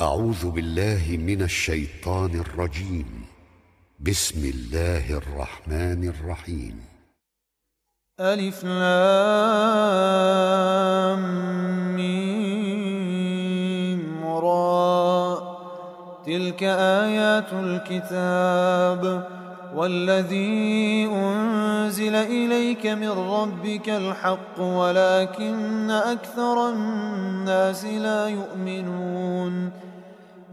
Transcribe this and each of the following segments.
أعوذ بالله من الشيطان الرجيم. بسم الله الرحمن الرحيم. ألف لام ميم را. تلك آيات الكتاب والذي أنزل إليك من ربك الحق ولكن أكثر الناس لا يؤمنون.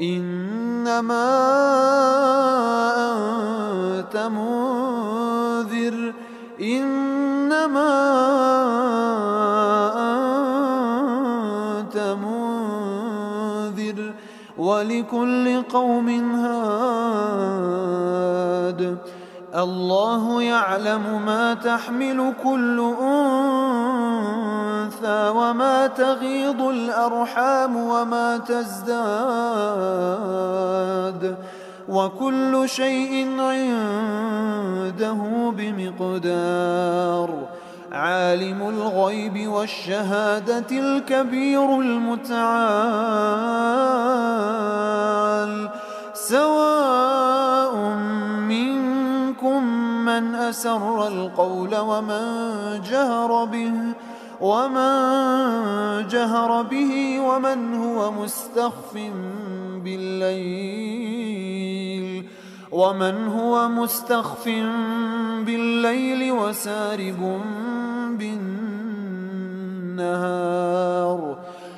إنما أنت منذر. إنما أنت منذر. ولكل قوم هاد. الله يعلم ما تحمل كل أنثى. والأنثى وما تغيض الأرحام وما تزداد وكل شيء عنده بمقدار عالم الغيب والشهادة الكبير المتعال سواء منكم من أسر القول ومن جهر به ومن جهر به ومن هو مستخف بالليل ومن هو مستخف بالليل وسارب بالنهار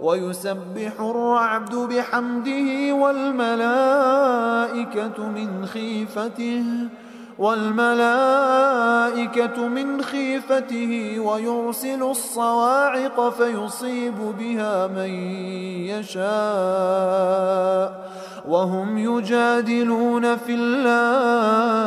ويسبح الرعد بحمده والملائكة من خيفته والملائكة من خيفته ويرسل الصواعق فيصيب بها من يشاء وهم يجادلون في الله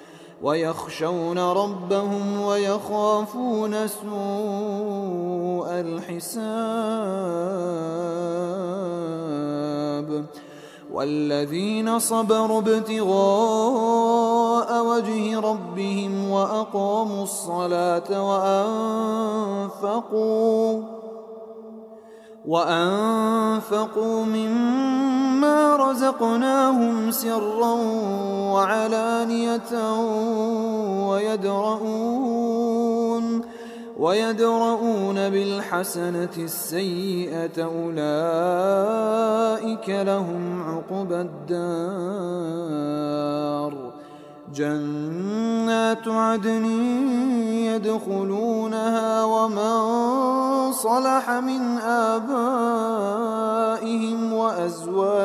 ويخشون ربهم ويخافون سوء الحساب والذين صبروا ابتغاء وجه ربهم وأقاموا الصلاة وأنفقوا وأنفقوا مما مما رزقناهم سرا وعلانية ويدرؤون ويدرؤون بالحسنة السيئة أولئك لهم عقبى الدار جنات عدن يدخلونها ومن صلح من آبائهم وأزواجهم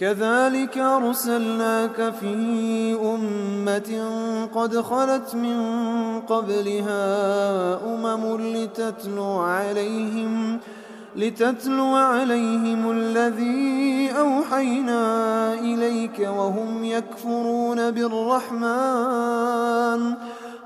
كذلك أرسلناك في أمة قد خلت من قبلها أمم لتتلو عليهم لتتلو عليهم الذي أوحينا إليك وهم يكفرون بالرحمن.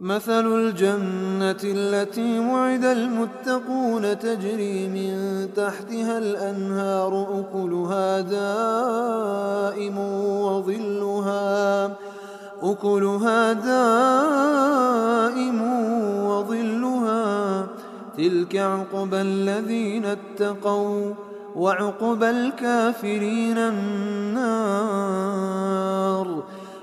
مثل الجنة التي وعد المتقون تجري من تحتها الأنهار أكلها دائم وظلها أكلها دائم وظلها. تلك عقبى الذين اتقوا وعقبى الكافرين النار.